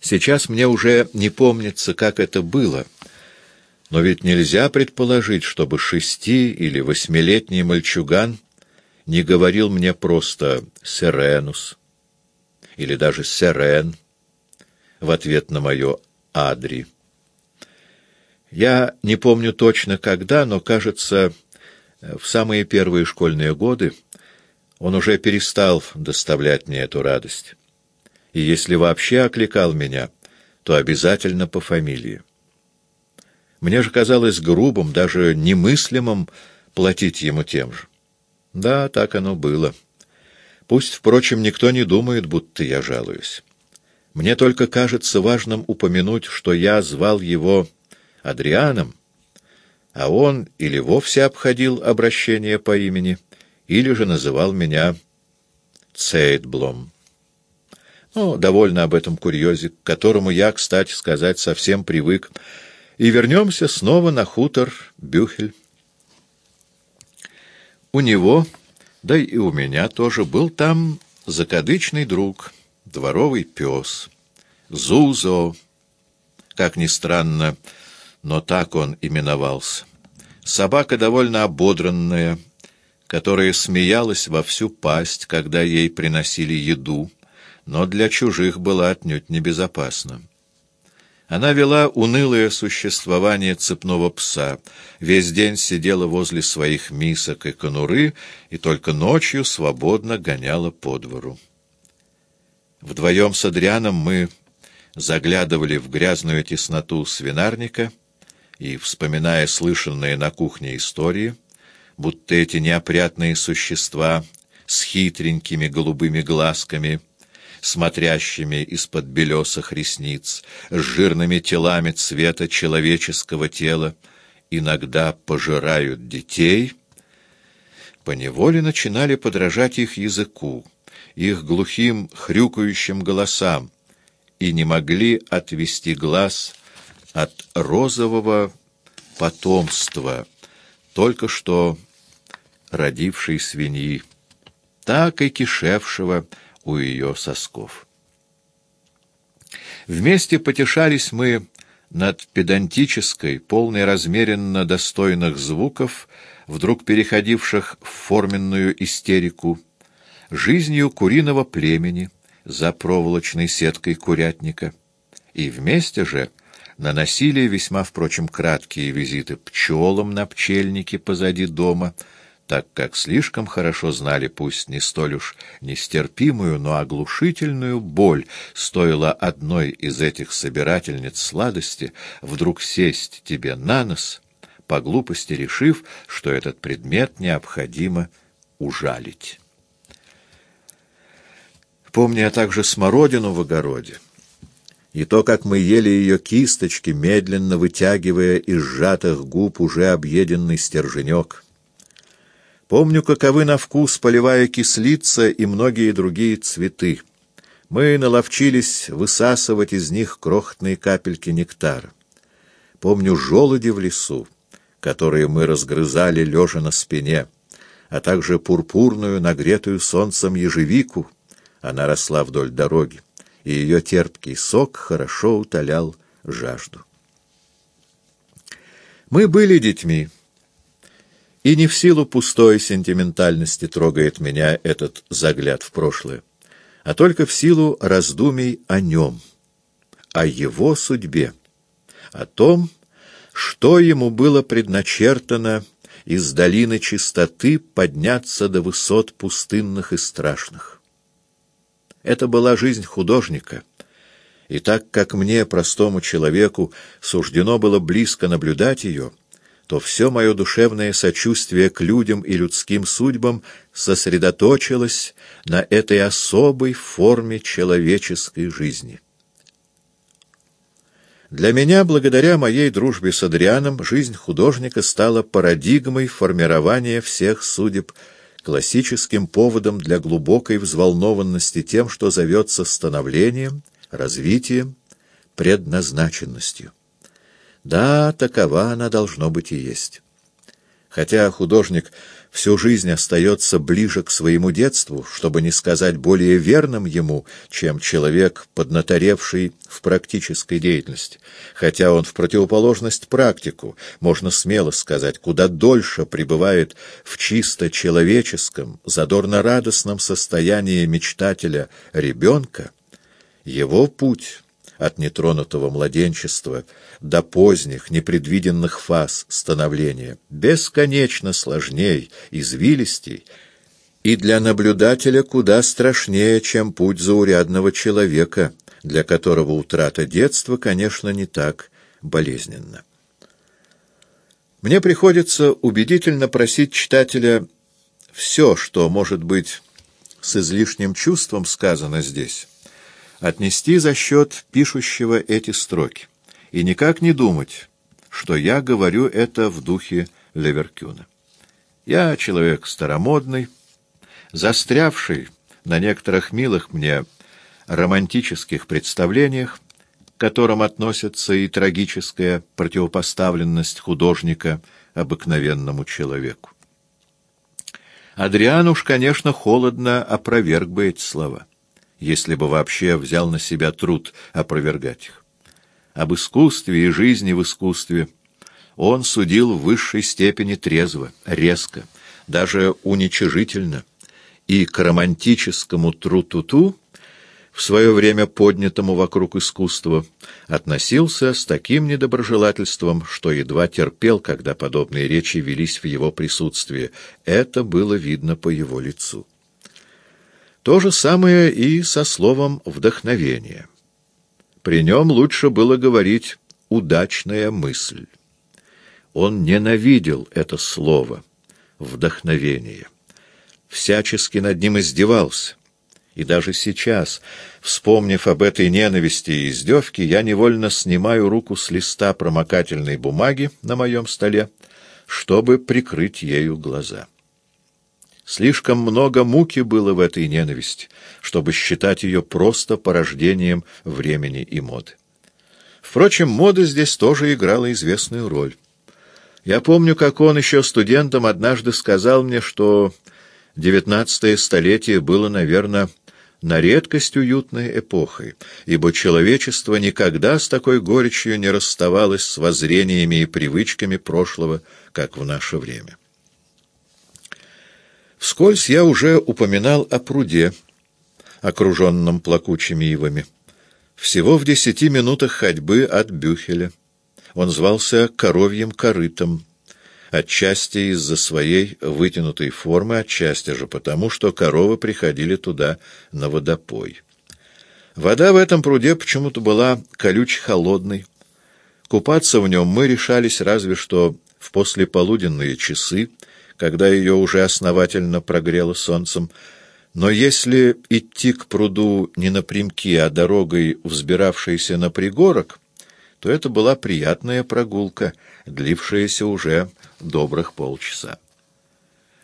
Сейчас мне уже не помнится, как это было, но ведь нельзя предположить, чтобы шести- или восьмилетний мальчуган не говорил мне просто «Серенус» или даже «Серен» в ответ на мое «Адри». Я не помню точно когда, но, кажется, в самые первые школьные годы он уже перестал доставлять мне эту радость. И если вообще окликал меня, то обязательно по фамилии. Мне же казалось грубым, даже немыслимым платить ему тем же. Да, так оно было. Пусть, впрочем, никто не думает, будто я жалуюсь. Мне только кажется важным упомянуть, что я звал его Адрианом, а он или вовсе обходил обращение по имени, или же называл меня Цейтблом. Ну, довольно об этом курьезе, к которому я, кстати сказать, совсем привык, и вернемся снова на хутор Бюхель. У него, да и у меня тоже, был там закадычный друг, дворовый пес, Зузо, как ни странно, но так он именовался. Собака довольно ободранная, которая смеялась во всю пасть, когда ей приносили еду, но для чужих была отнюдь небезопасна. Она вела унылое существование цепного пса, весь день сидела возле своих мисок и конуры и только ночью свободно гоняла по двору. Вдвоем с Адрианом мы заглядывали в грязную тесноту свинарника — и, вспоминая слышанные на кухне истории, будто эти неопрятные существа с хитренькими голубыми глазками, смотрящими из-под белесых ресниц, с жирными телами цвета человеческого тела, иногда пожирают детей, поневоле начинали подражать их языку, их глухим хрюкающим голосам, и не могли отвести глаз от розового потомства, только что родившей свиньи, так и кишевшего у ее сосков. Вместе потешались мы над педантической, полной размеренно достойных звуков, вдруг переходивших в форменную истерику, жизнью куриного племени за проволочной сеткой курятника. И вместе же наносили весьма, впрочем, краткие визиты пчелам на пчельнике позади дома, так как слишком хорошо знали, пусть не столь уж нестерпимую, но оглушительную боль стоило одной из этих собирательниц сладости вдруг сесть тебе на нос, по глупости решив, что этот предмет необходимо ужалить. Помню я также смородину в огороде и то, как мы ели ее кисточки, медленно вытягивая из сжатых губ уже объеденный стерженек. Помню, каковы на вкус полевая кислица и многие другие цветы. Мы наловчились высасывать из них крохотные капельки нектара. Помню желуди в лесу, которые мы разгрызали лежа на спине, а также пурпурную, нагретую солнцем ежевику. Она росла вдоль дороги и ее терпкий сок хорошо утолял жажду. Мы были детьми, и не в силу пустой сентиментальности трогает меня этот загляд в прошлое, а только в силу раздумий о нем, о его судьбе, о том, что ему было предначертано из долины чистоты подняться до высот пустынных и страшных. Это была жизнь художника. И так как мне, простому человеку, суждено было близко наблюдать ее, то все мое душевное сочувствие к людям и людским судьбам сосредоточилось на этой особой форме человеческой жизни. Для меня, благодаря моей дружбе с Адрианом, жизнь художника стала парадигмой формирования всех судеб классическим поводом для глубокой взволнованности тем, что зовется становлением, развитием, предназначенностью. Да, такова она должно быть и есть. Хотя художник всю жизнь остается ближе к своему детству, чтобы не сказать более верным ему, чем человек, поднаторевший в практической деятельности. Хотя он в противоположность практику, можно смело сказать, куда дольше пребывает в чисто человеческом, задорно-радостном состоянии мечтателя ребенка, его путь от нетронутого младенчества до поздних, непредвиденных фаз становления, бесконечно сложней, извилистей, и для наблюдателя куда страшнее, чем путь заурядного человека, для которого утрата детства, конечно, не так болезненна. Мне приходится убедительно просить читателя все, что, может быть, с излишним чувством сказано здесь, отнести за счет пишущего эти строки и никак не думать, что я говорю это в духе Леверкюна. Я человек старомодный, застрявший на некоторых милых мне романтических представлениях, к которым относится и трагическая противопоставленность художника обыкновенному человеку. Адриан уж, конечно, холодно опроверг бы эти слова если бы вообще взял на себя труд опровергать их. Об искусстве и жизни в искусстве он судил в высшей степени трезво, резко, даже уничижительно, и к романтическому тру-ту-ту, в свое время поднятому вокруг искусства, относился с таким недоброжелательством, что едва терпел, когда подобные речи велись в его присутствии. Это было видно по его лицу. То же самое и со словом «вдохновение». При нем лучше было говорить «удачная мысль». Он ненавидел это слово «вдохновение». Всячески над ним издевался. И даже сейчас, вспомнив об этой ненависти и издевке, я невольно снимаю руку с листа промокательной бумаги на моем столе, чтобы прикрыть ею глаза. Слишком много муки было в этой ненависти, чтобы считать ее просто порождением времени и моды. Впрочем, мода здесь тоже играла известную роль. Я помню, как он еще студентом однажды сказал мне, что девятнадцатое столетие было, наверное, на редкость уютной эпохой, ибо человечество никогда с такой горечью не расставалось с воззрениями и привычками прошлого, как в наше время. Вскользь я уже упоминал о пруде, окруженном плакучими ивами. Всего в десяти минутах ходьбы от Бюхеля. Он звался Коровьим корытом, отчасти из-за своей вытянутой формы, отчасти же потому, что коровы приходили туда на водопой. Вода в этом пруде почему-то была колюч-холодной. Купаться в нем мы решались разве что в послеполуденные часы, когда ее уже основательно прогрело солнцем, но если идти к пруду не напрямки, а дорогой, взбиравшейся на пригорок, то это была приятная прогулка, длившаяся уже добрых полчаса.